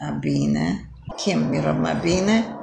Abine. Kim Miriam Abine?